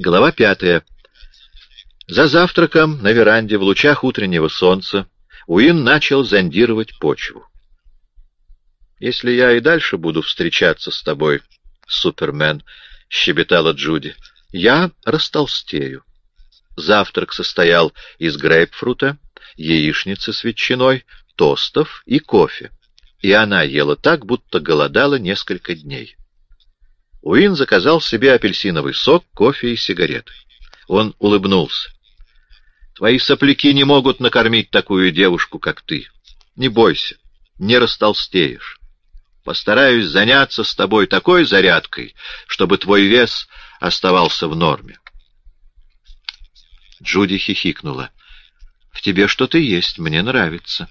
Глава пятая. За завтраком на веранде в лучах утреннего солнца Уин начал зондировать почву. «Если я и дальше буду встречаться с тобой, Супермен», — щебетала Джуди, — «я растолстею». Завтрак состоял из грейпфрута, яичницы с ветчиной, тостов и кофе, и она ела так, будто голодала несколько дней. Уин заказал себе апельсиновый сок, кофе и сигареты. Он улыбнулся. «Твои сопляки не могут накормить такую девушку, как ты. Не бойся, не растолстеешь. Постараюсь заняться с тобой такой зарядкой, чтобы твой вес оставался в норме». Джуди хихикнула. «В тебе что-то есть, мне нравится».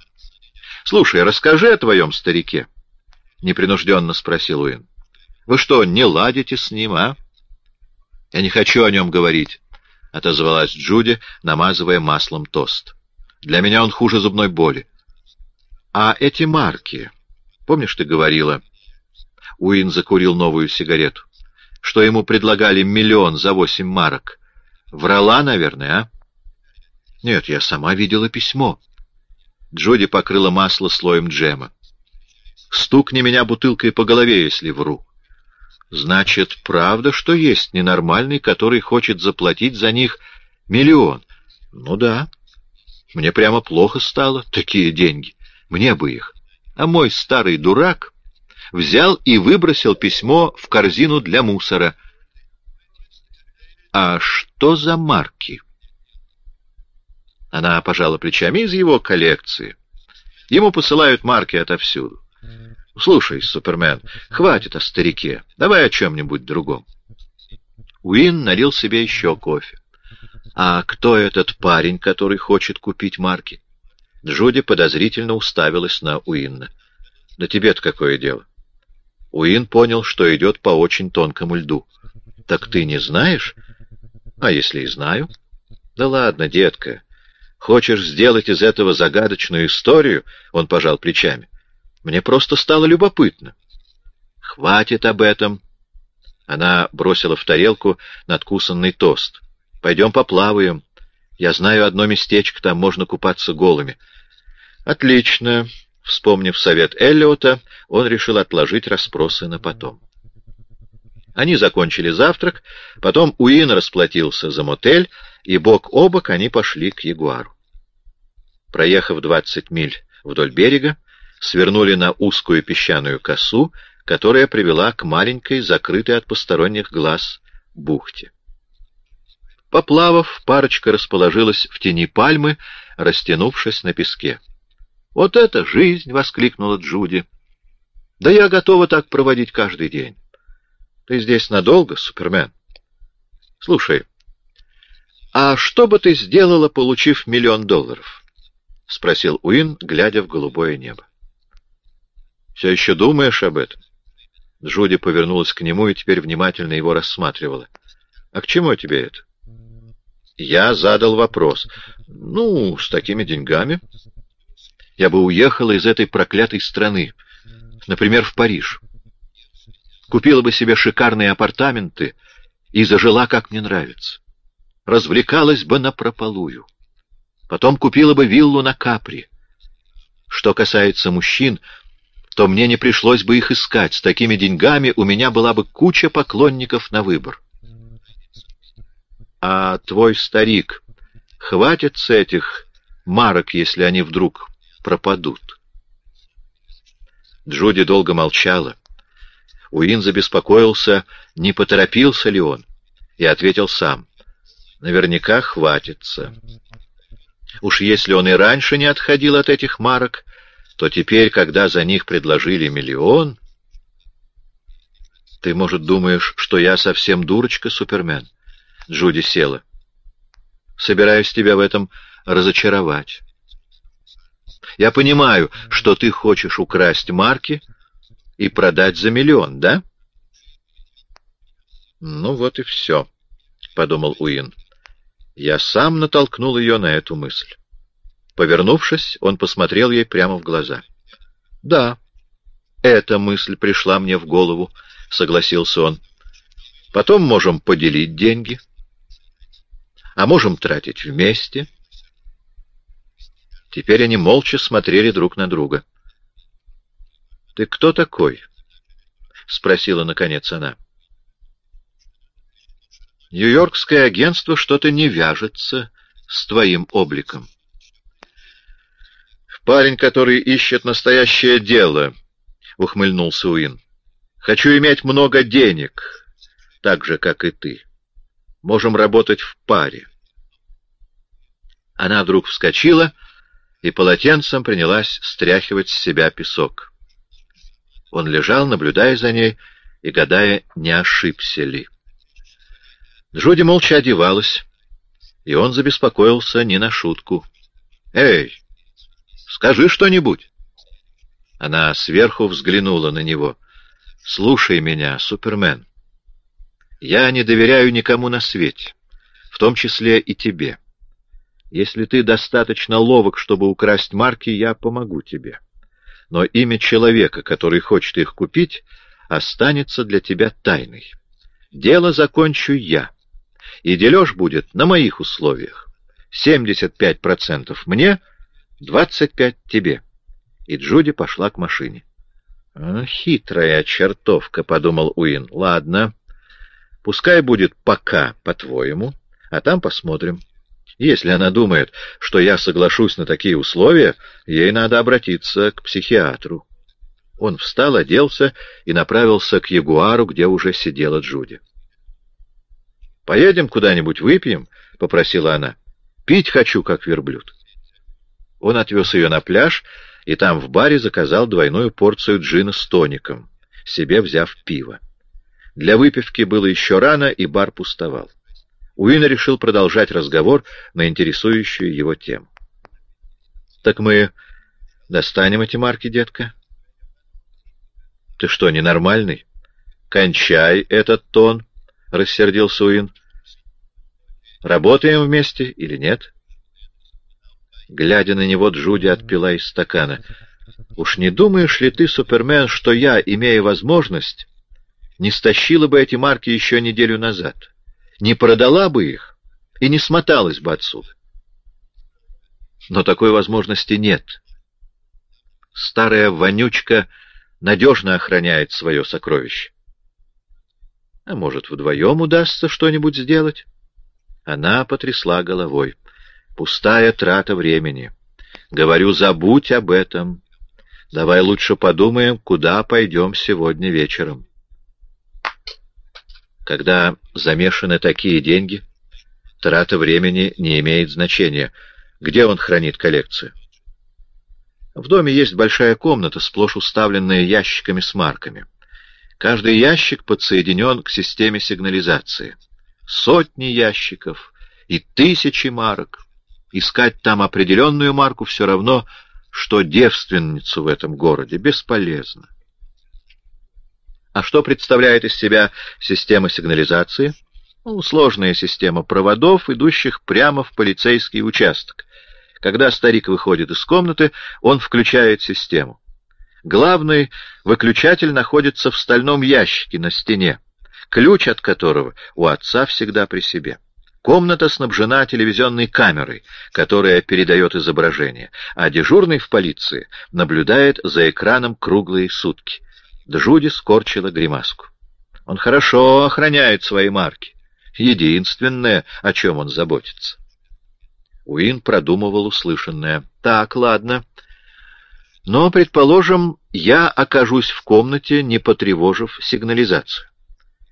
«Слушай, расскажи о твоем старике», — непринужденно спросил Уин. Вы что, не ладите с ним, а? — Я не хочу о нем говорить, — отозвалась Джуди, намазывая маслом тост. — Для меня он хуже зубной боли. — А эти марки? Помнишь, ты говорила? Уин закурил новую сигарету. Что ему предлагали миллион за восемь марок. Врала, наверное, а? Нет, я сама видела письмо. Джуди покрыла масло слоем джема. Стукни меня бутылкой по голове, если вру. Значит, правда, что есть ненормальный, который хочет заплатить за них миллион? Ну да. Мне прямо плохо стало, такие деньги. Мне бы их. А мой старый дурак взял и выбросил письмо в корзину для мусора. А что за марки? Она пожала плечами из его коллекции. Ему посылают марки отовсюду. Слушай, Супермен, хватит о старике. Давай о чем-нибудь другом. Уин налил себе еще кофе. А кто этот парень, который хочет купить марки? Джуди подозрительно уставилась на Уинна. Да тебе-то какое дело? Уин понял, что идет по очень тонкому льду. Так ты не знаешь? А если и знаю? Да ладно, детка. Хочешь сделать из этого загадочную историю? Он пожал плечами. Мне просто стало любопытно. Хватит об этом. Она бросила в тарелку надкусанный тост. Пойдем поплаваем. Я знаю одно местечко, там можно купаться голыми. Отлично. Вспомнив совет Эллиота, он решил отложить расспросы на потом. Они закончили завтрак, потом Уин расплатился за мотель, и бок о бок они пошли к Ягуару. Проехав двадцать миль вдоль берега, свернули на узкую песчаную косу, которая привела к маленькой, закрытой от посторонних глаз, бухте. Поплавав, парочка расположилась в тени пальмы, растянувшись на песке. «Вот это жизнь!» — воскликнула Джуди. «Да я готова так проводить каждый день. Ты здесь надолго, Супермен? Слушай, а что бы ты сделала, получив миллион долларов?» — спросил Уин, глядя в голубое небо. Все еще думаешь об этом? Джуди повернулась к нему и теперь внимательно его рассматривала. А к чему тебе это? Я задал вопрос. Ну, с такими деньгами. Я бы уехала из этой проклятой страны. Например, в Париж. Купила бы себе шикарные апартаменты и зажила, как мне нравится. Развлекалась бы напропалую. Потом купила бы виллу на Капри. Что касается мужчин, то мне не пришлось бы их искать. С такими деньгами у меня была бы куча поклонников на выбор. А твой старик хватит с этих марок, если они вдруг пропадут? Джуди долго молчала. Уин забеспокоился, не поторопился ли он, и ответил сам. Наверняка хватится. Уж если он и раньше не отходил от этих марок, то теперь, когда за них предложили миллион... Ты, может, думаешь, что я совсем дурочка, Супермен? Джуди села. Собираюсь тебя в этом разочаровать. Я понимаю, что ты хочешь украсть марки и продать за миллион, да? Ну вот и все, — подумал Уин. Я сам натолкнул ее на эту мысль. Повернувшись, он посмотрел ей прямо в глаза. — Да, эта мысль пришла мне в голову, — согласился он. — Потом можем поделить деньги. А можем тратить вместе. Теперь они молча смотрели друг на друга. — Ты кто такой? — спросила, наконец, она. — Нью-Йоркское агентство что-то не вяжется с твоим обликом. — Парень, который ищет настоящее дело, — ухмыльнулся Уин. — Хочу иметь много денег, так же, как и ты. Можем работать в паре. Она вдруг вскочила и полотенцем принялась стряхивать с себя песок. Он лежал, наблюдая за ней и гадая, не ошибся ли. Джуди молча одевалась, и он забеспокоился не на шутку. «Эй, скажи что-нибудь!» Она сверху взглянула на него. «Слушай меня, Супермен. Я не доверяю никому на свете, в том числе и тебе. Если ты достаточно ловок, чтобы украсть марки, я помогу тебе. Но имя человека, который хочет их купить, останется для тебя тайной. Дело закончу я, и дележ будет на моих условиях. 75% мне, 25% тебе. И Джуди пошла к машине. «Хитрая чертовка», — подумал Уин. «Ладно, Пускай будет пока, по-твоему, а там посмотрим. Если она думает, что я соглашусь на такие условия, ей надо обратиться к психиатру. Он встал, оделся и направился к Ягуару, где уже сидела Джуди. «Поедем куда-нибудь выпьем?» — попросила она. «Пить хочу, как верблюд». Он отвез ее на пляж и там в баре заказал двойную порцию джина с тоником, себе взяв пиво. Для выпивки было еще рано, и бар пустовал. Уин решил продолжать разговор на интересующую его тему. — Так мы достанем эти марки, детка? — Ты что, ненормальный? — Кончай этот тон, — рассердился Уин. — Работаем вместе или нет? Глядя на него, Джуди отпила из стакана. — Уж не думаешь ли ты, Супермен, что я, имея возможность не стащила бы эти марки еще неделю назад, не продала бы их и не смоталась бы отсюда. Но такой возможности нет. Старая вонючка надежно охраняет свое сокровище. А может, вдвоем удастся что-нибудь сделать? Она потрясла головой. Пустая трата времени. Говорю, забудь об этом. Давай лучше подумаем, куда пойдем сегодня вечером. Когда замешаны такие деньги, трата времени не имеет значения. Где он хранит коллекцию? В доме есть большая комната, сплошь уставленная ящиками с марками. Каждый ящик подсоединен к системе сигнализации. Сотни ящиков и тысячи марок. Искать там определенную марку все равно, что девственницу в этом городе. Бесполезно. А что представляет из себя система сигнализации? Ну, сложная система проводов, идущих прямо в полицейский участок. Когда старик выходит из комнаты, он включает систему. Главный выключатель находится в стальном ящике на стене, ключ от которого у отца всегда при себе. Комната снабжена телевизионной камерой, которая передает изображение, а дежурный в полиции наблюдает за экраном круглые сутки. Джуди скорчила гримаску. Он хорошо охраняет свои марки. Единственное, о чем он заботится. Уин продумывал услышанное. Так, ладно. Но, предположим, я окажусь в комнате, не потревожив сигнализацию.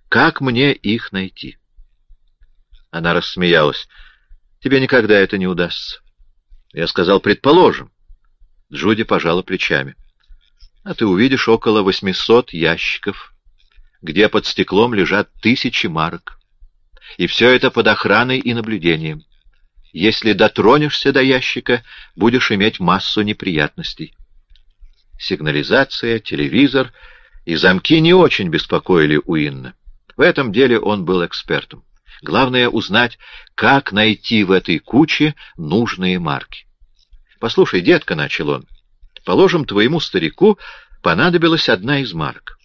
Как мне их найти? Она рассмеялась. Тебе никогда это не удастся. Я сказал, предположим. Джуди пожала плечами а ты увидишь около восьмисот ящиков, где под стеклом лежат тысячи марок. И все это под охраной и наблюдением. Если дотронешься до ящика, будешь иметь массу неприятностей. Сигнализация, телевизор и замки не очень беспокоили Уинна. В этом деле он был экспертом. Главное узнать, как найти в этой куче нужные марки. «Послушай, детка», — начал он, Положим, твоему старику понадобилась одна из марок.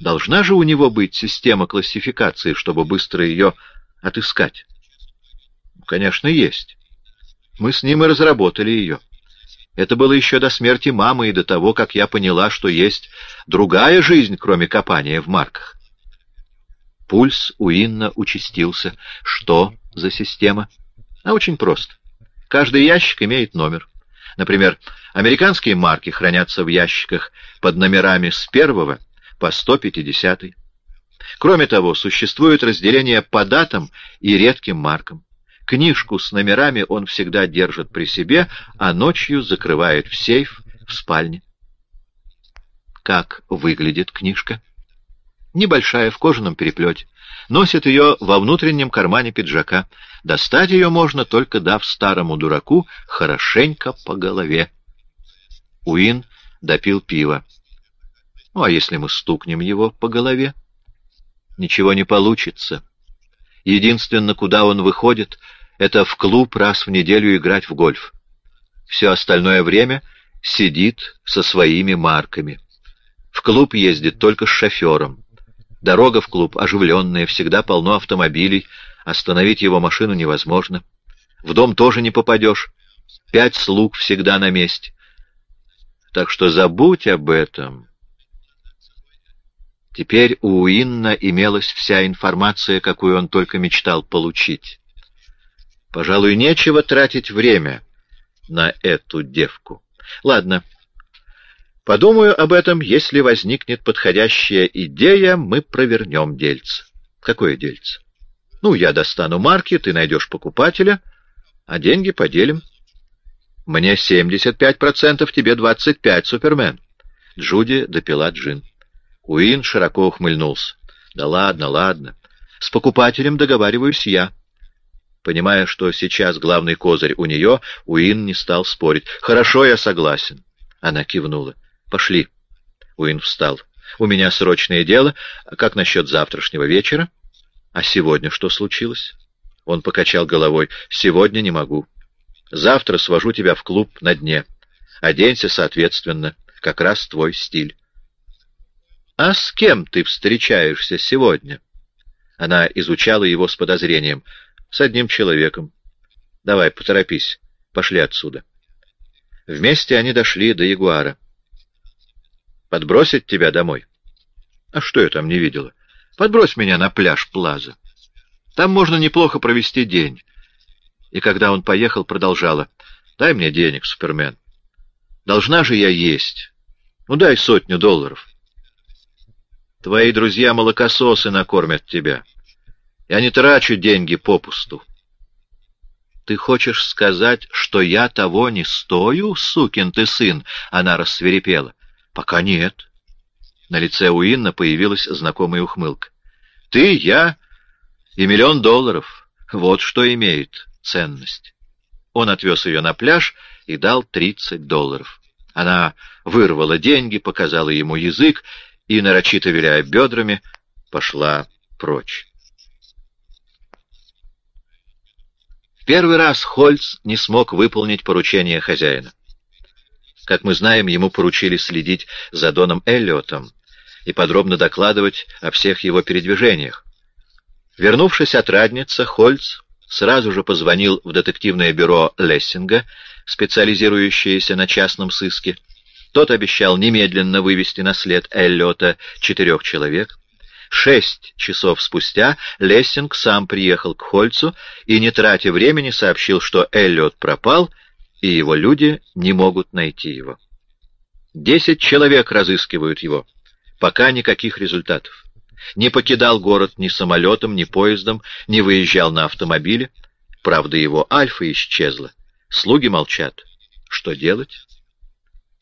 Должна же у него быть система классификации, чтобы быстро ее отыскать. Конечно, есть. Мы с ним и разработали ее. Это было еще до смерти мамы и до того, как я поняла, что есть другая жизнь, кроме копания в марках. Пульс у Инна участился. Что за система? А очень просто. Каждый ящик имеет номер. Например, американские марки хранятся в ящиках под номерами с первого по 150. Кроме того, существует разделение по датам и редким маркам. Книжку с номерами он всегда держит при себе, а ночью закрывает в сейф в спальне. Как выглядит книжка? Небольшая, в кожаном переплете. Носит ее во внутреннем кармане пиджака. Достать ее можно, только дав старому дураку хорошенько по голове. Уин допил пиво. Ну, а если мы стукнем его по голове? Ничего не получится. Единственное, куда он выходит, это в клуб раз в неделю играть в гольф. Все остальное время сидит со своими марками. В клуб ездит только с шофером. Дорога в клуб оживленная, всегда полно автомобилей, остановить его машину невозможно. В дом тоже не попадешь. Пять слуг всегда на месте. Так что забудь об этом. Теперь у Уинна имелась вся информация, какую он только мечтал получить. Пожалуй, нечего тратить время на эту девку. Ладно, подумаю об этом, если возникнет подходящая идея, мы провернем дельце. Какое дельце? Ну, я достану марки, ты найдешь покупателя, а деньги поделим. Мне 75%, тебе 25%, Супермен. Джуди допила джин. Уин широко ухмыльнулся. Да ладно, ладно. С покупателем договариваюсь я. Понимая, что сейчас главный козырь у нее, Уин не стал спорить. «Хорошо, я согласен». Она кивнула. «Пошли». Уин встал. «У меня срочное дело. Как насчет завтрашнего вечера?» «А сегодня что случилось?» Он покачал головой. «Сегодня не могу. Завтра свожу тебя в клуб на дне. Оденься соответственно. Как раз твой стиль». «А с кем ты встречаешься сегодня?» Она изучала его с подозрением. С одним человеком. Давай, поторопись. Пошли отсюда. Вместе они дошли до Ягуара. Подбросить тебя домой? А что я там не видела? Подбрось меня на пляж Плаза. Там можно неплохо провести день. И когда он поехал, продолжала. Дай мне денег, Супермен. Должна же я есть. Ну, дай сотню долларов. Твои друзья-молокососы накормят тебя. Я не трачу деньги попусту. Ты хочешь сказать, что я того не стою, сукин ты сын? Она рассверепела. Пока нет. На лице Уинна появилась знакомая ухмылка. Ты, я и миллион долларов. Вот что имеет ценность. Он отвез ее на пляж и дал тридцать долларов. Она вырвала деньги, показала ему язык и, нарочито виляя бедрами, пошла прочь. Первый раз Хольц не смог выполнить поручение хозяина. Как мы знаем, ему поручили следить за Доном Эллиотом и подробно докладывать о всех его передвижениях. Вернувшись от Радница, Хольц сразу же позвонил в детективное бюро Лессинга, специализирующееся на частном сыске. Тот обещал немедленно вывести на след Эллиота четырех человек. Шесть часов спустя Лессинг сам приехал к Хольцу и, не тратя времени, сообщил, что Эллиот пропал, и его люди не могут найти его. Десять человек разыскивают его. Пока никаких результатов. Не покидал город ни самолетом, ни поездом, не выезжал на автомобиле. Правда, его Альфа исчезла. Слуги молчат. Что делать?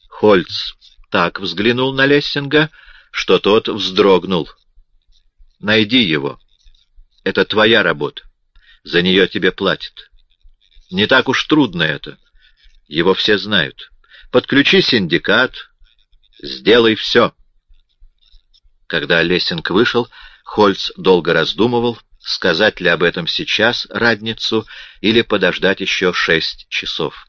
Хольц так взглянул на Лессинга, что тот вздрогнул. Найди его. Это твоя работа. За нее тебе платят. Не так уж трудно это. Его все знают. Подключи синдикат. Сделай все. Когда Лессинг вышел, Хольц долго раздумывал, сказать ли об этом сейчас радницу или подождать еще шесть часов.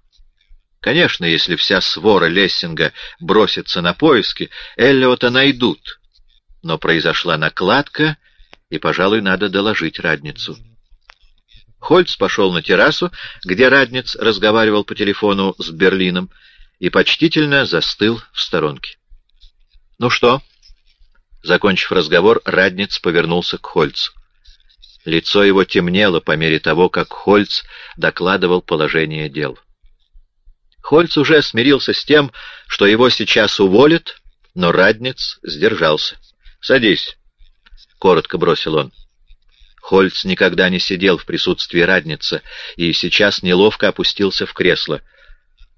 Конечно, если вся свора Лессинга бросится на поиски, Эллиота найдут, но произошла накладка, и, пожалуй, надо доложить радницу. Хольц пошел на террасу, где Радниц разговаривал по телефону с Берлином, и почтительно застыл в сторонке. — Ну что? Закончив разговор, Радниц повернулся к Хольцу. Лицо его темнело по мере того, как Хольц докладывал положение дел. Хольц уже смирился с тем, что его сейчас уволят, но Радниц сдержался. — Садись, — коротко бросил он. Хольц никогда не сидел в присутствии Радница и сейчас неловко опустился в кресло.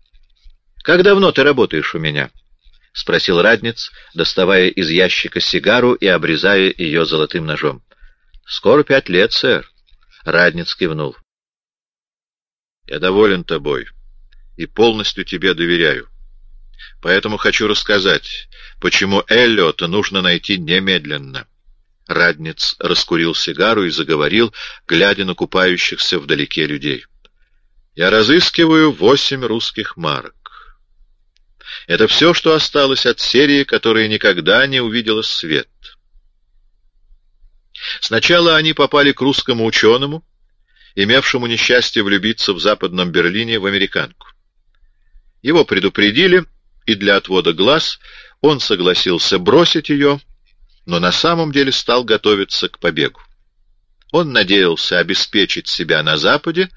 — Как давно ты работаешь у меня? — спросил Радниц, доставая из ящика сигару и обрезая ее золотым ножом. Скоро пять лет, сэр. Радниц кивнул. Я доволен тобой и полностью тебе доверяю. Поэтому хочу рассказать, почему Эллиота нужно найти немедленно. Радниц раскурил сигару и заговорил, глядя на купающихся вдалеке людей. Я разыскиваю восемь русских марок. Это все, что осталось от серии, которая никогда не увидела свет. Сначала они попали к русскому ученому, имевшему несчастье влюбиться в Западном Берлине в американку. Его предупредили, и для отвода глаз он согласился бросить ее, но на самом деле стал готовиться к побегу. Он надеялся обеспечить себя на Западе,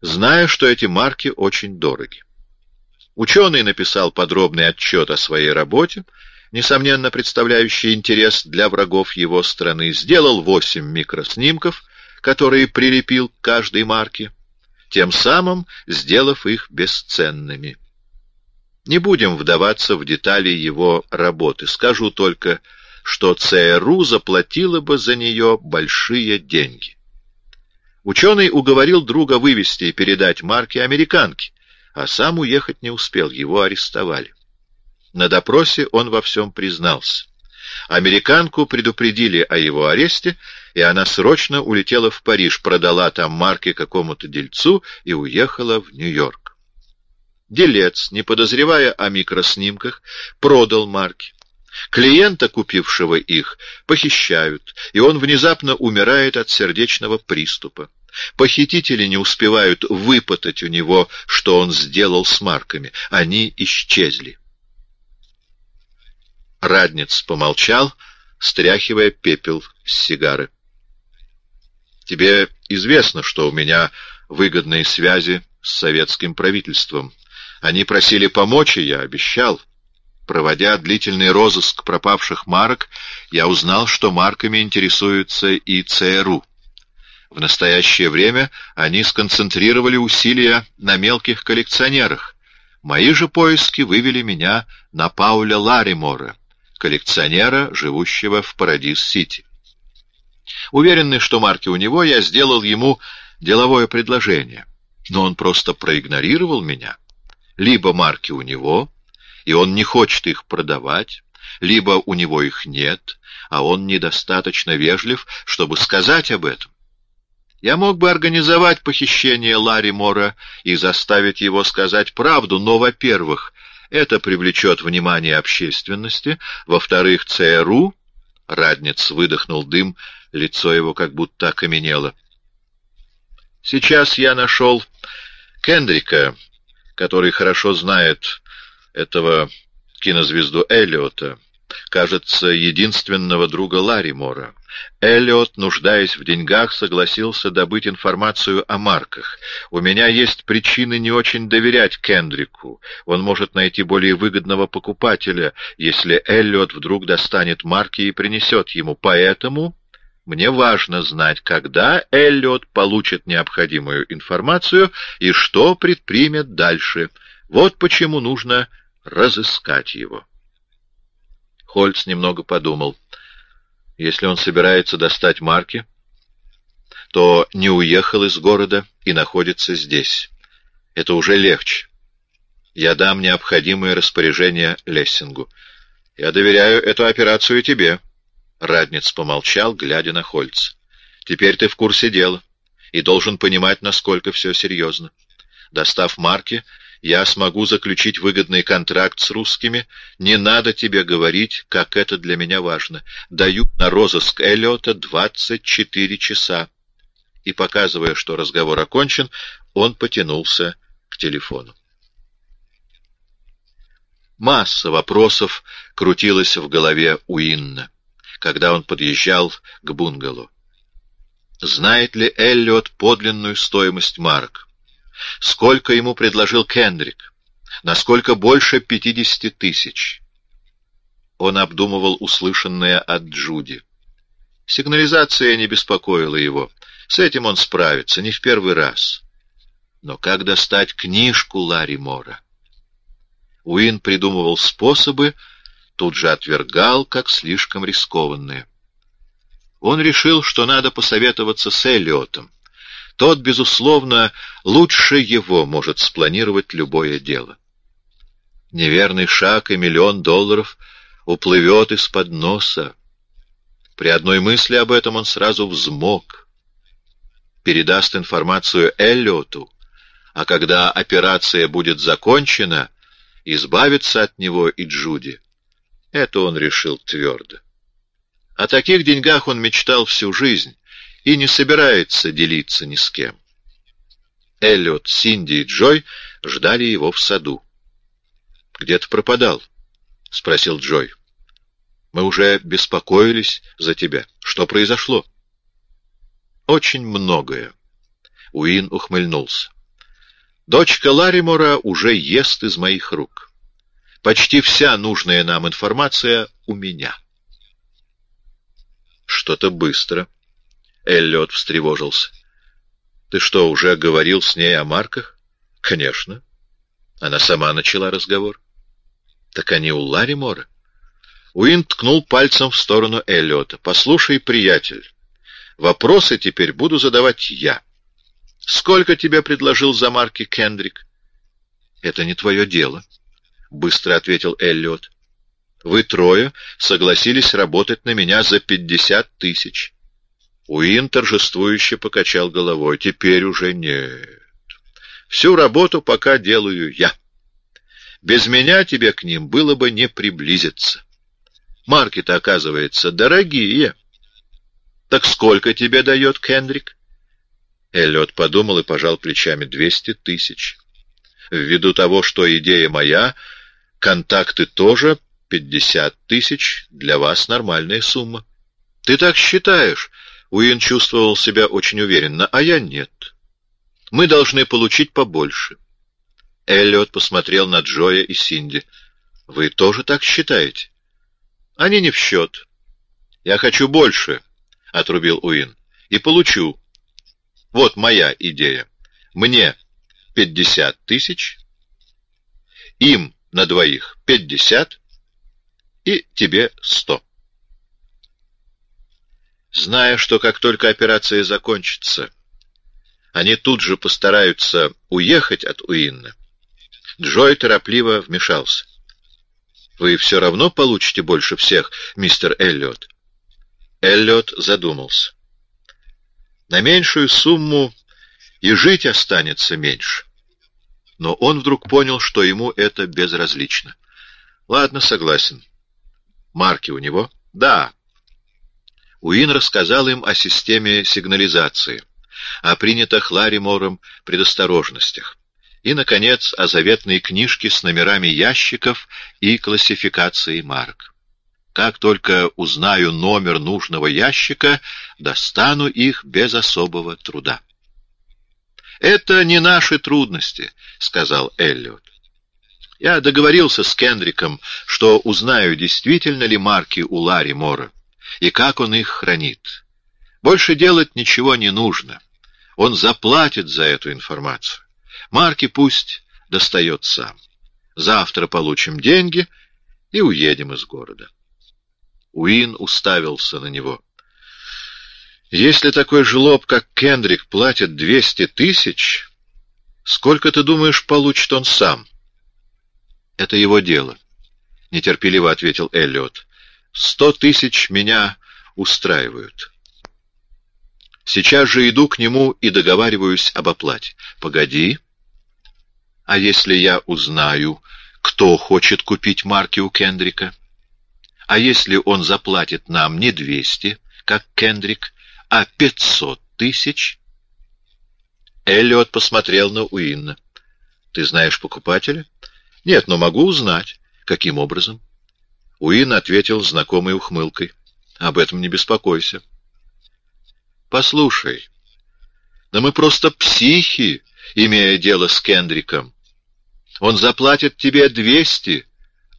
зная, что эти марки очень дороги. Ученый написал подробный отчет о своей работе, несомненно представляющий интерес для врагов его страны, сделал восемь микроснимков, которые прилепил к каждой марке, тем самым сделав их бесценными. Не будем вдаваться в детали его работы, скажу только, что ЦРУ заплатила бы за нее большие деньги. Ученый уговорил друга вывести и передать марки американке, а сам уехать не успел, его арестовали. На допросе он во всем признался. Американку предупредили о его аресте, и она срочно улетела в Париж, продала там марки какому-то дельцу и уехала в Нью-Йорк. Делец, не подозревая о микроснимках, продал марки. Клиента, купившего их, похищают, и он внезапно умирает от сердечного приступа. Похитители не успевают выпытать у него, что он сделал с марками. Они исчезли. Радниц помолчал, стряхивая пепел с сигары. «Тебе известно, что у меня выгодные связи с советским правительством. Они просили помочь, и я обещал. Проводя длительный розыск пропавших марок, я узнал, что марками интересуются и ЦРУ. В настоящее время они сконцентрировали усилия на мелких коллекционерах. Мои же поиски вывели меня на Пауля Ларимора, коллекционера, живущего в Парадис-Сити. Уверенный, что марки у него, я сделал ему деловое предложение, но он просто проигнорировал меня. Либо марки у него, и он не хочет их продавать, либо у него их нет, а он недостаточно вежлив, чтобы сказать об этом. Я мог бы организовать похищение Ларри Мора и заставить его сказать правду, но, во-первых, это привлечет внимание общественности. Во-вторых, ЦРУ... Радниц выдохнул дым, лицо его как будто окаменело. Сейчас я нашел Кендрика, который хорошо знает этого кинозвезду Эллиота кажется, единственного друга Ларимора. Эллиот, нуждаясь в деньгах, согласился добыть информацию о марках. У меня есть причины не очень доверять Кендрику. Он может найти более выгодного покупателя, если Эллиот вдруг достанет марки и принесет ему. Поэтому мне важно знать, когда Эллиот получит необходимую информацию и что предпримет дальше. Вот почему нужно разыскать его. Хольц немного подумал. Если он собирается достать марки, то не уехал из города и находится здесь. Это уже легче. Я дам необходимое распоряжение Лессингу. Я доверяю эту операцию тебе. Радниц помолчал, глядя на Хольц. Теперь ты в курсе дела и должен понимать, насколько все серьезно. Достав марки, я смогу заключить выгодный контракт с русскими. Не надо тебе говорить, как это для меня важно. Даю на розыск Эллиота двадцать четыре часа. и, показывая, что разговор окончен, он потянулся к телефону. Масса вопросов крутилась в голове у Инна, когда он подъезжал к бунгало. Знает ли Эллиот подлинную стоимость марок? Сколько ему предложил Кендрик? Насколько больше пятидесяти тысяч? Он обдумывал услышанное от Джуди. Сигнализация не беспокоила его. С этим он справится, не в первый раз. Но как достать книжку Ларри Мора? Уин придумывал способы, тут же отвергал, как слишком рискованные. Он решил, что надо посоветоваться с Эллиотом. Тот, безусловно, лучше его может спланировать любое дело. Неверный шаг и миллион долларов уплывет из-под носа. При одной мысли об этом он сразу взмок. Передаст информацию Эллиоту, а когда операция будет закончена, избавиться от него и Джуди. Это он решил твердо. О таких деньгах он мечтал всю жизнь и не собирается делиться ни с кем. Эллиот, Синди и Джой ждали его в саду. «Где ты пропадал?» — спросил Джой. «Мы уже беспокоились за тебя. Что произошло?» «Очень многое». Уин ухмыльнулся. Дочка Ларимора уже ест из моих рук. Почти вся нужная нам информация у меня. Что-то быстро. Эллиот встревожился. Ты что, уже говорил с ней о марках? Конечно. Она сама начала разговор. Так они у Ларимора. Уин ткнул пальцем в сторону Эллиота. Послушай, приятель, вопросы теперь буду задавать я. Сколько тебе предложил за марки Кендрик? Это не твое дело, быстро ответил Эллиот. Вы трое согласились работать на меня за пятьдесят тысяч. Уин торжествующе покачал головой. Теперь уже нет. Всю работу пока делаю я. Без меня тебе к ним было бы не приблизиться. Марки-то, оказывается, дорогие. Так сколько тебе дает Кендрик? Эллиот подумал и пожал плечами. Двести тысяч. Ввиду того, что идея моя, контакты тоже пятьдесят тысяч, для вас нормальная сумма. Ты так считаешь? Уин чувствовал себя очень уверенно, а я нет. Мы должны получить побольше. Эллиот посмотрел на Джоя и Синди. Вы тоже так считаете? Они не в счет. Я хочу больше, — отрубил Уин. И получу. Вот моя идея. Мне пятьдесят тысяч, им на двоих пятьдесят и тебе сто. Зная, что как только операция закончится, они тут же постараются уехать от Уинна, Джой торопливо вмешался. «Вы все равно получите больше всех, мистер Эллиот?» Эллиот задумался. На меньшую сумму и жить останется меньше. Но он вдруг понял, что ему это безразлично. Ладно, согласен. Марки у него? Да. Уин рассказал им о системе сигнализации, о принятых Ларимором предосторожностях и, наконец, о заветной книжке с номерами ящиков и классификацией марок. Как только узнаю номер нужного ящика, достану их без особого труда. «Это не наши трудности», — сказал Эллиот. «Я договорился с Кендриком, что узнаю, действительно ли марки у Ларри Мора и как он их хранит. Больше делать ничего не нужно. Он заплатит за эту информацию. Марки пусть достает сам. Завтра получим деньги и уедем из города». Уин уставился на него. «Если такой жлоб, как Кендрик, платит двести тысяч, сколько, ты думаешь, получит он сам?» «Это его дело», — нетерпеливо ответил Эллиот. «Сто тысяч меня устраивают. Сейчас же иду к нему и договариваюсь об оплате. Погоди. А если я узнаю, кто хочет купить марки у Кендрика?» А если он заплатит нам не двести, как Кендрик, а пятьсот тысяч, Эллиот посмотрел на Уинна. «Ты знаешь покупателя?» «Нет, но могу узнать. Каким образом?» Уин ответил знакомой ухмылкой. «Об этом не беспокойся». «Послушай, да мы просто психи, имея дело с Кендриком. Он заплатит тебе двести,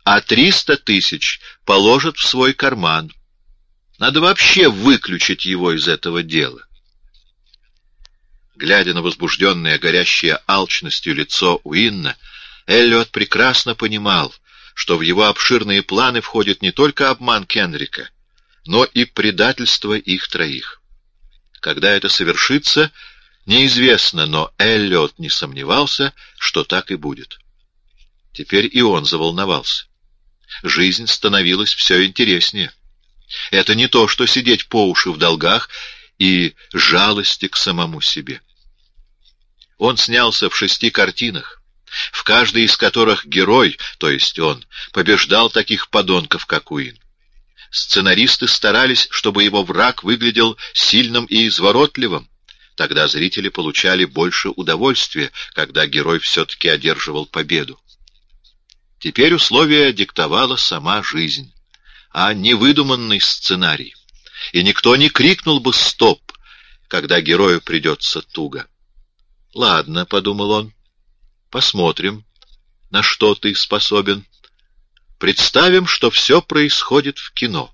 а триста тысяч положит в свой карман. Надо вообще выключить его из этого дела. Глядя на возбужденное, горящее алчностью лицо Уинна, Эллиот прекрасно понимал, что в его обширные планы входит не только обман Кенрика, но и предательство их троих. Когда это совершится, неизвестно, но Эллиот не сомневался, что так и будет. Теперь и он заволновался. Жизнь становилась все интереснее. Это не то, что сидеть по уши в долгах и жалости к самому себе. Он снялся в шести картинах, в каждой из которых герой, то есть он, побеждал таких подонков, как Уин. Сценаристы старались, чтобы его враг выглядел сильным и изворотливым. Тогда зрители получали больше удовольствия, когда герой все-таки одерживал победу. Теперь условия диктовала сама жизнь, а не выдуманный сценарий. И никто не крикнул бы «стоп», когда герою придется туго. «Ладно», — подумал он, — «посмотрим, на что ты способен. Представим, что все происходит в кино.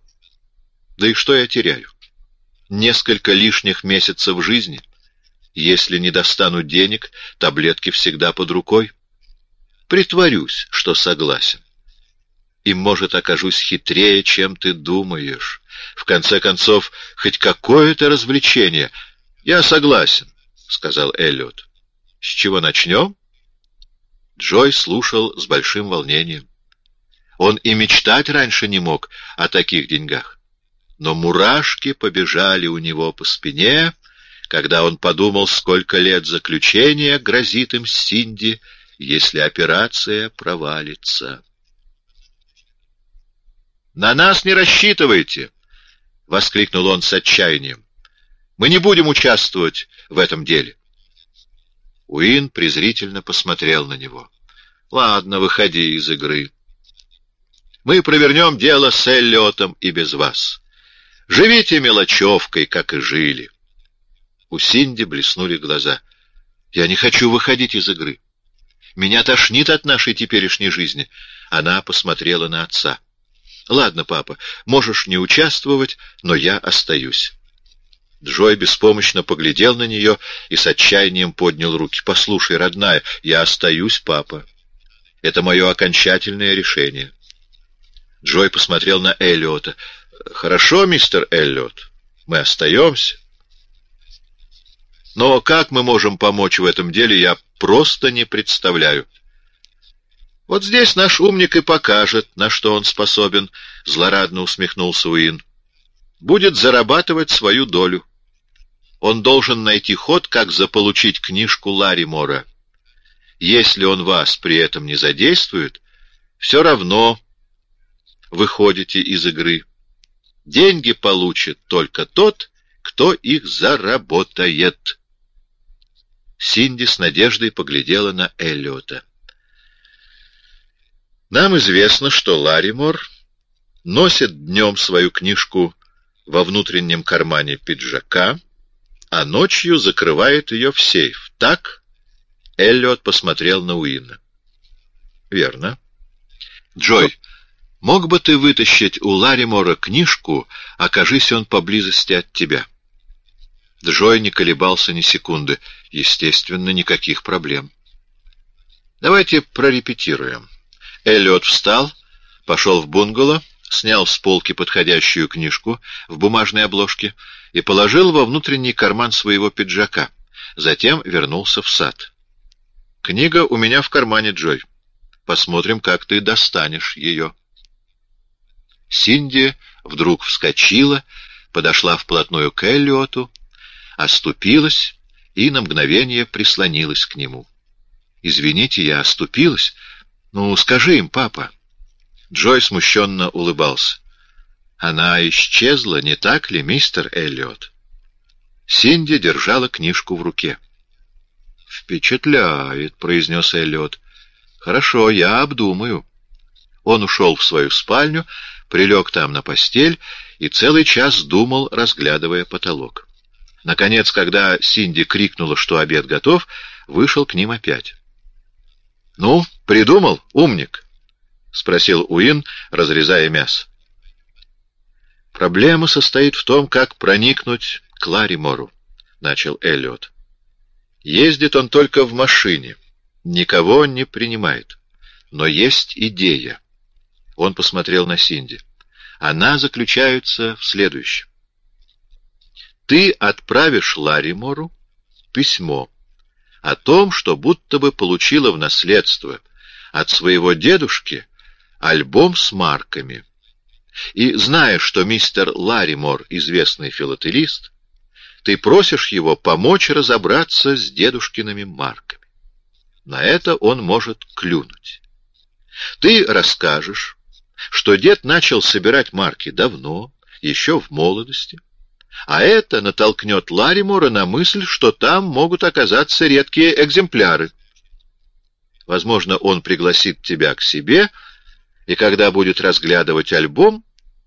Да и что я теряю? Несколько лишних месяцев жизни. Если не достану денег, таблетки всегда под рукой. Притворюсь, что согласен. И, может, окажусь хитрее, чем ты думаешь. В конце концов, хоть какое-то развлечение. Я согласен, — сказал Эллиот. С чего начнем? Джой слушал с большим волнением. Он и мечтать раньше не мог о таких деньгах. Но мурашки побежали у него по спине, когда он подумал, сколько лет заключения грозит им Синди, если операция провалится. «На нас не рассчитывайте!» — воскликнул он с отчаянием. «Мы не будем участвовать в этом деле». Уин презрительно посмотрел на него. «Ладно, выходи из игры. Мы провернем дело с Эллиотом и без вас. Живите мелочевкой, как и жили». У Синди блеснули глаза. «Я не хочу выходить из игры. Меня тошнит от нашей теперешней жизни». Она посмотрела на отца. «Ладно, папа, можешь не участвовать, но я остаюсь». Джой беспомощно поглядел на нее и с отчаянием поднял руки. «Послушай, родная, я остаюсь, папа. Это мое окончательное решение». Джой посмотрел на Эллиота. «Хорошо, мистер Эллиот, мы остаемся. Но как мы можем помочь в этом деле, я просто не представляю». «Вот здесь наш умник и покажет, на что он способен», — злорадно усмехнулся Уин. «Будет зарабатывать свою долю». Он должен найти ход, как заполучить книжку Ларимора. Если он вас при этом не задействует, все равно выходите из игры. Деньги получит только тот, кто их заработает. Синди с надеждой поглядела на Эллиота. Нам известно, что Ларимор носит днем свою книжку во внутреннем кармане пиджака, а ночью закрывает ее в сейф. Так? Эллиот посмотрел на Уинна. Верно. Джой, мог бы ты вытащить у Ларимора книжку, окажись он поблизости от тебя? Джой не колебался ни секунды. Естественно, никаких проблем. Давайте прорепетируем. Эллиот встал, пошел в бунгало, снял с полки подходящую книжку в бумажной обложке и положил во внутренний карман своего пиджака. Затем вернулся в сад. «Книга у меня в кармане, Джой. Посмотрим, как ты достанешь ее». Синди вдруг вскочила, подошла вплотную к Эллиоту, оступилась и на мгновение прислонилась к нему. «Извините, я оступилась. Ну, скажи им, папа». Джой смущенно улыбался. Она исчезла, не так ли, мистер Эллиот? Синди держала книжку в руке. «Впечатляет», — произнес Эллиот. «Хорошо, я обдумаю». Он ушел в свою спальню, прилег там на постель и целый час думал, разглядывая потолок. Наконец, когда Синди крикнула, что обед готов, вышел к ним опять. — Ну, придумал, умник? — спросил Уин, разрезая мясо. «Проблема состоит в том, как проникнуть к Ларимору», — начал Эллиот. «Ездит он только в машине, никого не принимает. Но есть идея». Он посмотрел на Синди. Она заключается в следующем. Ты отправишь Ларимору письмо о том, что будто бы получила в наследство от своего дедушки альбом с марками. И, зная, что мистер Ларимор — известный филателист, ты просишь его помочь разобраться с дедушкиными марками. На это он может клюнуть. Ты расскажешь, что дед начал собирать марки давно, еще в молодости, а это натолкнет Ларимора на мысль, что там могут оказаться редкие экземпляры. Возможно, он пригласит тебя к себе, и когда будет разглядывать альбом,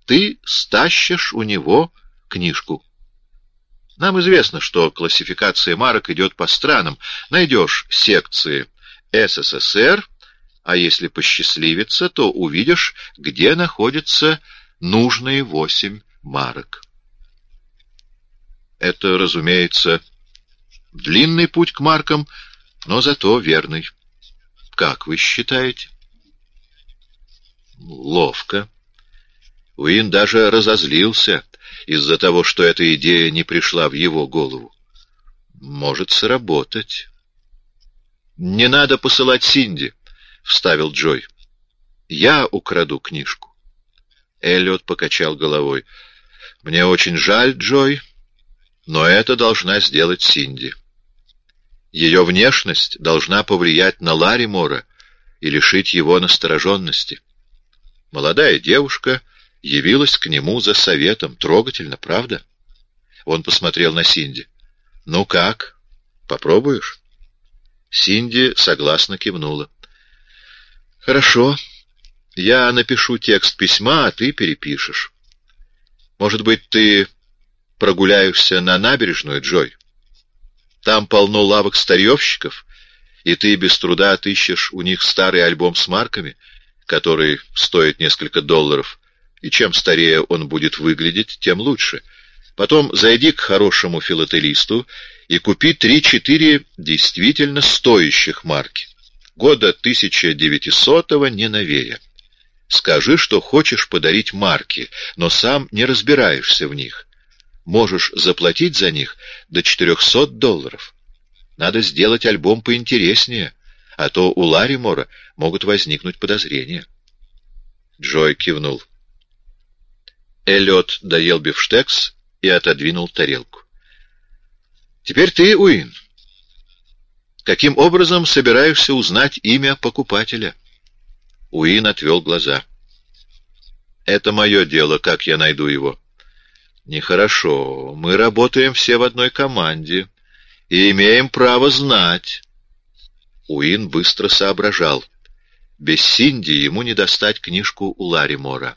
ты стащишь у него книжку. Нам известно, что классификация марок идет по странам. Найдешь секции СССР, а если посчастливится, то увидишь, где находятся нужные восемь марок. Это, разумеется, длинный путь к маркам, но зато верный. Как вы считаете? Ловко. Уин даже разозлился из-за того, что эта идея не пришла в его голову. Может сработать. «Не надо посылать Синди», — вставил Джой. «Я украду книжку». Эллиот покачал головой. «Мне очень жаль, Джой, но это должна сделать Синди. Ее внешность должна повлиять на Ларри Мора и лишить его настороженности. Молодая девушка явилась к нему за советом. Трогательно, правда? Он посмотрел на Синди. «Ну как? Попробуешь?» Синди согласно кивнула. «Хорошо. Я напишу текст письма, а ты перепишешь. Может быть, ты прогуляешься на набережную, Джой? Там полно лавок старьевщиков, и ты без труда отыщешь у них старый альбом с марками, который стоит несколько долларов, и чем старее он будет выглядеть, тем лучше. Потом зайди к хорошему филателисту и купи три-четыре действительно стоящих марки. Года 1900-го не новее. Скажи, что хочешь подарить марки, но сам не разбираешься в них. Можешь заплатить за них до 400 долларов. Надо сделать альбом поинтереснее, а то у Ларимора могут возникнуть подозрения. Джой кивнул. Эллиот доел бифштекс и отодвинул тарелку. «Теперь ты, Уин. Каким образом собираешься узнать имя покупателя?» Уин отвел глаза. «Это мое дело, как я найду его». «Нехорошо. Мы работаем все в одной команде и имеем право знать». Уин быстро соображал. Без Синди ему не достать книжку у Ларимора.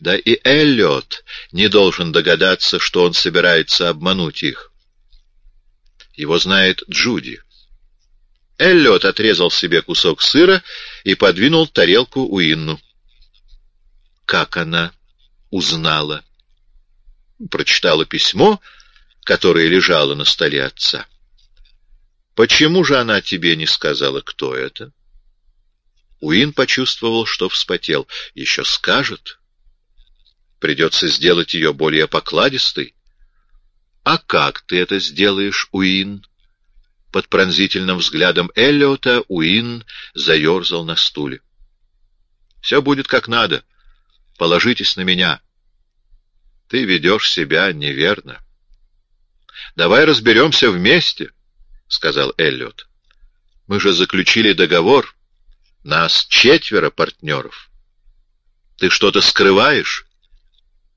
Да и Эллиот не должен догадаться, что он собирается обмануть их. Его знает Джуди. Эллиот отрезал себе кусок сыра и подвинул тарелку Уинну. Как она узнала? Прочитала письмо, которое лежало на столе отца. Почему же она тебе не сказала, кто это? Уин почувствовал, что вспотел. Еще скажет. Придется сделать ее более покладистой. А как ты это сделаешь, Уин? Под пронзительным взглядом Эллиота Уин заерзал на стуле. Все будет как надо. Положитесь на меня. Ты ведешь себя неверно. Давай разберемся вместе, — сказал Эллиот. Мы же заключили договор. Нас четверо партнеров. Ты что-то скрываешь?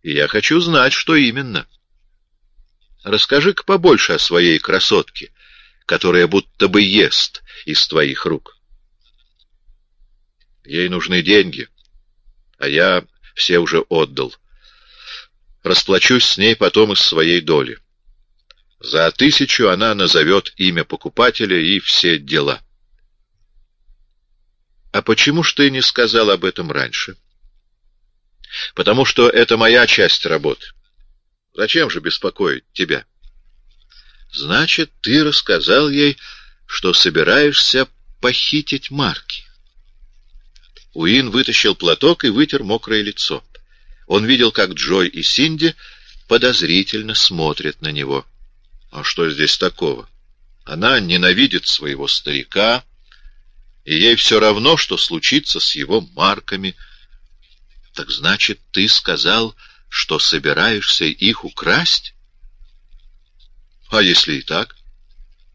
И я хочу знать, что именно. Расскажи-ка побольше о своей красотке, которая будто бы ест из твоих рук. Ей нужны деньги, а я все уже отдал. Расплачусь с ней потом из своей доли. За тысячу она назовет имя покупателя и все дела. А почему ж ты не сказал об этом раньше? Потому что это моя часть работы. Зачем же беспокоить тебя? Значит, ты рассказал ей, что собираешься похитить марки. Уин вытащил платок и вытер мокрое лицо. Он видел, как Джой и Синди подозрительно смотрят на него. А что здесь такого? Она ненавидит своего старика, и ей все равно, что случится с его марками. Так значит, ты сказал, что собираешься их украсть? А если и так?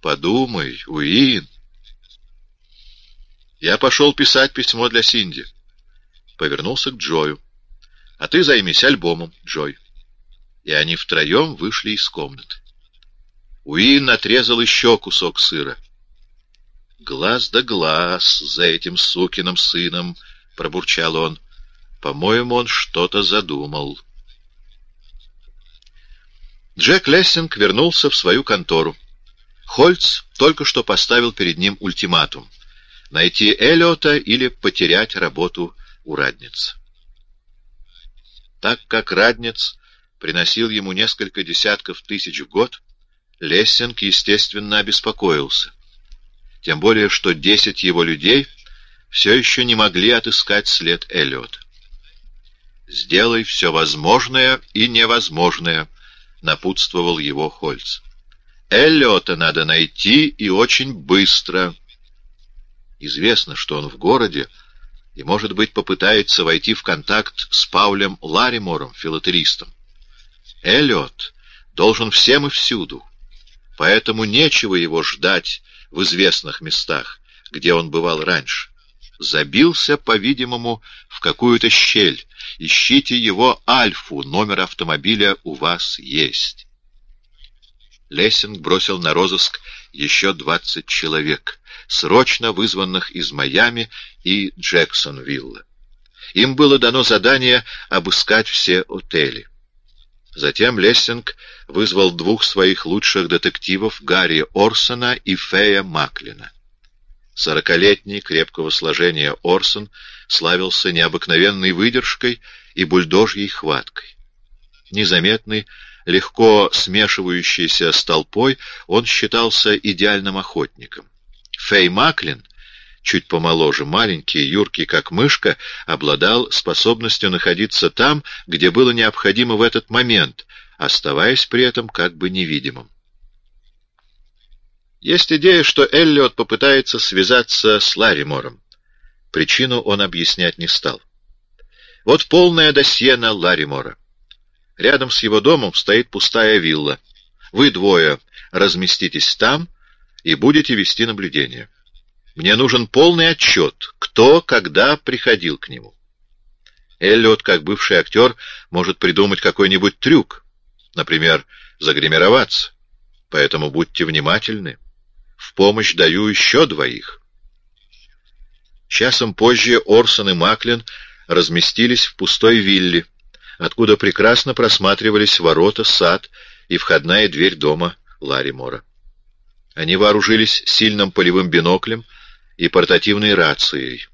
Подумай, Уин. Я пошел писать письмо для Синди. Повернулся к Джою. А ты займись альбомом, Джой. И они втроем вышли из комнаты. Уин отрезал еще кусок сыра. «Глаз да глаз за этим сукиным сыном», — пробурчал он. «По-моему, он что-то задумал». Джек Лессинг вернулся в свою контору. Хольц только что поставил перед ним ультиматум — найти Эллиота или потерять работу у Радниц. Так как Радниц приносил ему несколько десятков тысяч в год, Лессинг, естественно, обеспокоился. Тем более, что десять его людей все еще не могли отыскать след Эллиота. «Сделай все возможное и невозможное», — напутствовал его Хольц. «Эллиота надо найти и очень быстро». Известно, что он в городе, и, может быть, попытается войти в контакт с Паулем Ларимором, филателистом. Эллиот должен всем и всюду, поэтому нечего его ждать в известных местах, где он бывал раньше. Забился, по-видимому, в какую-то щель. Ищите его Альфу, номер автомобиля у вас есть. Лессинг бросил на розыск еще двадцать человек, срочно вызванных из Майами и Джексонвилла. Им было дано задание обыскать все отели. Затем Лессинг вызвал двух своих лучших детективов Гарри Орсона и Фея Маклина. Сорокалетний, крепкого сложения Орсон славился необыкновенной выдержкой и бульдожьей хваткой. Незаметный, легко смешивающийся с толпой, он считался идеальным охотником. Фей Маклин, чуть помоложе, маленький, юркий, как мышка, обладал способностью находиться там, где было необходимо в этот момент, оставаясь при этом как бы невидимым. Есть идея, что Эллиот попытается связаться с Ларимором. Причину он объяснять не стал. Вот полное досье на Ларимора. Рядом с его домом стоит пустая вилла. Вы двое разместитесь там и будете вести наблюдение. Мне нужен полный отчет, кто, когда приходил к нему. Эллиот, как бывший актер, может придумать какой-нибудь трюк, например, загримироваться. Поэтому будьте внимательны. В помощь даю еще двоих. Часом позже Орсон и Маклин разместились в пустой вилле, откуда прекрасно просматривались ворота, сад и входная дверь дома Ларимора. Они вооружились сильным полевым биноклем и портативной рацией.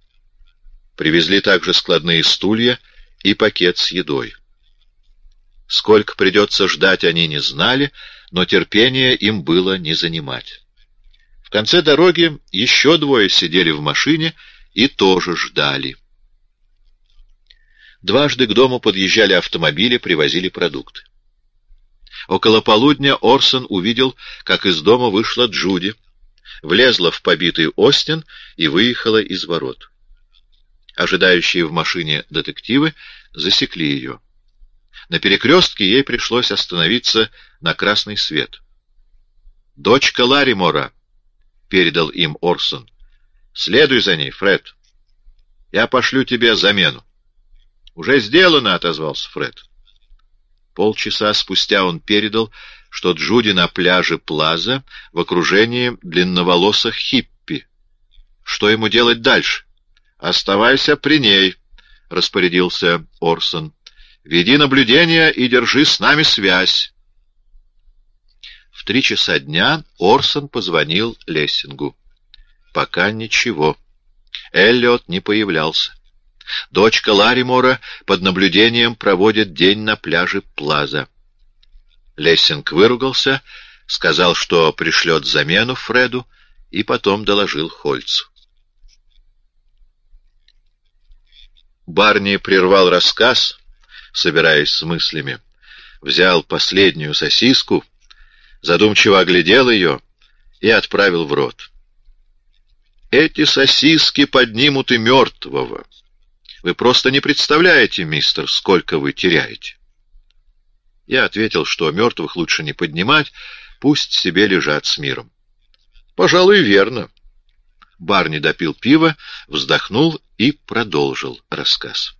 Привезли также складные стулья и пакет с едой. Сколько придется ждать, они не знали, но терпение им было не занимать. В конце дороги еще двое сидели в машине и тоже ждали. Дважды к дому подъезжали автомобили, привозили продукты. Около полудня Орсон увидел, как из дома вышла Джуди, влезла в побитый Остин и выехала из ворот. Ожидающие в машине детективы засекли ее. На перекрестке ей пришлось остановиться на красный свет. «Дочка Ларимора», — передал им Орсон. «Следуй за ней, Фред. Я пошлю тебе замену». «Уже сделано», — отозвался Фред. Полчаса спустя он передал, что Джуди на пляже Плаза в окружении длинноволосых хиппи. Что ему делать дальше? «Оставайся при ней», — распорядился Орсон. «Веди наблюдение и держи с нами связь». В три часа дня Орсон позвонил Лессингу. Пока ничего. Эллиот не появлялся. Дочка Ларимора под наблюдением проводит день на пляже Плаза. Лессинг выругался, сказал, что пришлет замену Фреду, и потом доложил Хольцу. Барни прервал рассказ, собираясь с мыслями, взял последнюю сосиску, задумчиво оглядел ее и отправил в рот. «Эти сосиски поднимут и мертвого. Вы просто не представляете, мистер, сколько вы теряете». Я ответил, что мертвых лучше не поднимать, пусть себе лежат с миром. «Пожалуй, верно». Барни допил пиво, вздохнул и продолжил рассказ.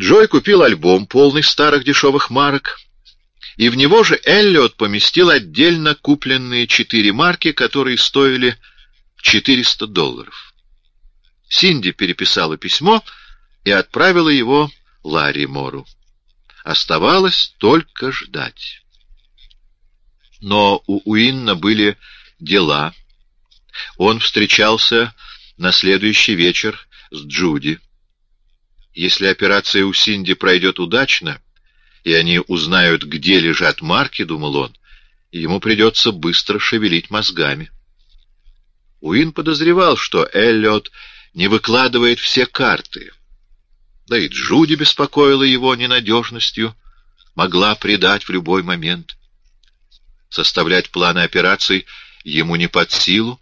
Джой купил альбом, полный старых дешевых марок, и в него же Эллиот поместил отдельно купленные четыре марки, которые стоили 400 долларов. Синди переписала письмо и отправила его Ларри Мору. Оставалось только ждать. Но у Уинна были дела. Он встречался на следующий вечер с Джуди. Если операция у Синди пройдет удачно, и они узнают, где лежат марки, — думал он, — ему придется быстро шевелить мозгами. Уин подозревал, что Эллиот не выкладывает все карты. Да и Джуди беспокоила его ненадежностью, могла предать в любой момент. Составлять планы операций ему не под силу,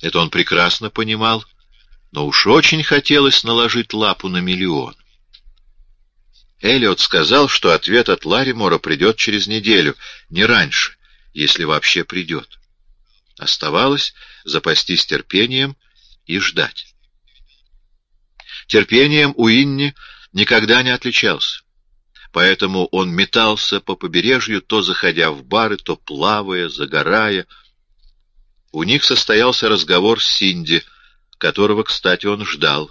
это он прекрасно понимал, но уж очень хотелось наложить лапу на миллион. Эллиот сказал, что ответ от Ларимора придет через неделю, не раньше, если вообще придет. Оставалось запастись терпением и ждать. Терпением Уинни никогда не отличался, поэтому он метался по побережью, то заходя в бары, то плавая, загорая, у них состоялся разговор с Синди, которого, кстати, он ждал.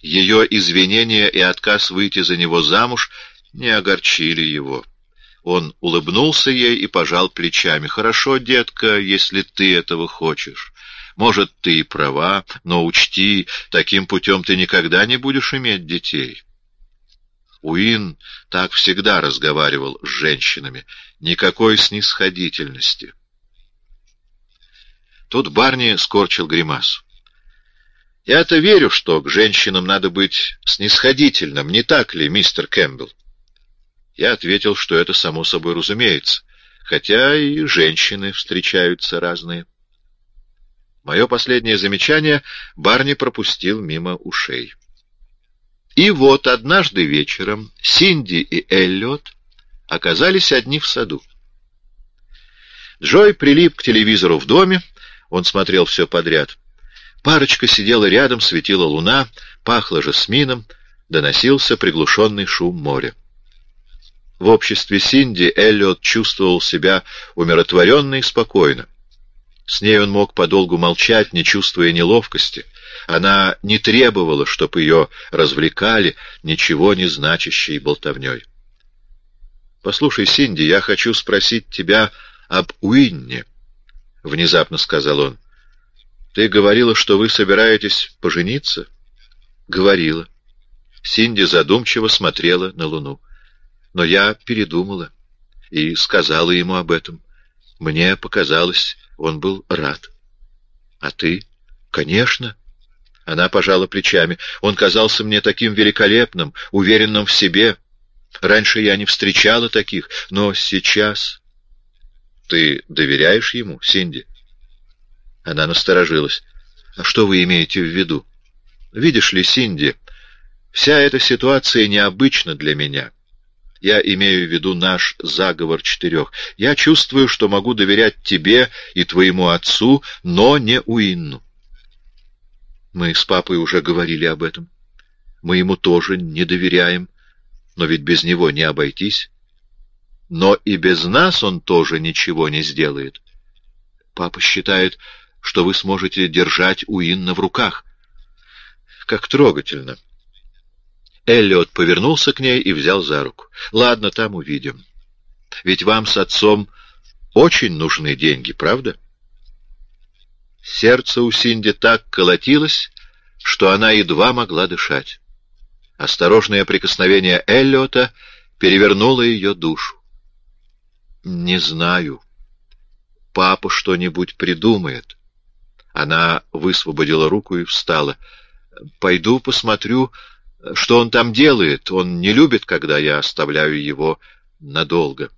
Ее извинения и отказ выйти за него замуж не огорчили его. Он улыбнулся ей и пожал плечами. «Хорошо, детка, если ты этого хочешь. Может, ты и права, но учти, таким путем ты никогда не будешь иметь детей». Уин так всегда разговаривал с женщинами. Никакой снисходительности. Тут Барни скорчил гримасу. Я-то верю, что к женщинам надо быть снисходительным, не так ли, мистер Кэмпбелл? Я ответил, что это само собой разумеется, хотя и женщины встречаются разные. Мое последнее замечание Барни пропустил мимо ушей. И вот однажды вечером Синди и Эллиот оказались одни в саду. Джой прилип к телевизору в доме, он смотрел все подряд. Парочка сидела рядом, светила луна, пахло жасмином, доносился приглушенный шум моря. В обществе Синди Эллиот чувствовал себя умиротворенно и спокойно. С ней он мог подолгу молчать, не чувствуя неловкости. Она не требовала, чтобы ее развлекали ничего не значащей болтовней. «Послушай, Синди, я хочу спросить тебя об Уинне». — внезапно сказал он. — Ты говорила, что вы собираетесь пожениться? — Говорила. Синди задумчиво смотрела на луну. Но я передумала и сказала ему об этом. Мне показалось, он был рад. — А ты? — Конечно. Она пожала плечами. Он казался мне таким великолепным, уверенным в себе. Раньше я не встречала таких, но сейчас... Ты доверяешь ему, Синди? Она насторожилась. А что вы имеете в виду? Видишь ли, Синди, вся эта ситуация необычна для меня. Я имею в виду наш заговор четырех. Я чувствую, что могу доверять тебе и твоему отцу, но не Уинну. Мы с папой уже говорили об этом. Мы ему тоже не доверяем, но ведь без него не обойтись. Но и без нас он тоже ничего не сделает. Папа считает, что вы сможете держать Уинна в руках. Как трогательно. Эллиот повернулся к ней и взял за руку. Ладно, там увидим. Ведь вам с отцом очень нужны деньги, правда? Сердце у Синди так колотилось, что она едва могла дышать. Осторожное прикосновение Эллиота перевернуло ее душу. «Не знаю. Папа что-нибудь придумает». Она высвободила руку и встала. «Пойду посмотрю, что он там делает. Он не любит, когда я оставляю его надолго».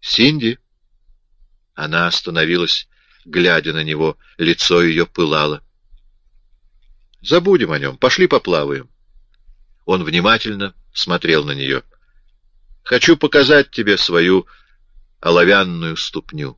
«Синди?» Она остановилась, глядя на него. Лицо ее пылало. «Забудем о нем. Пошли поплаваем». Он внимательно смотрел на нее. «Хочу показать тебе свою оловянную ступню».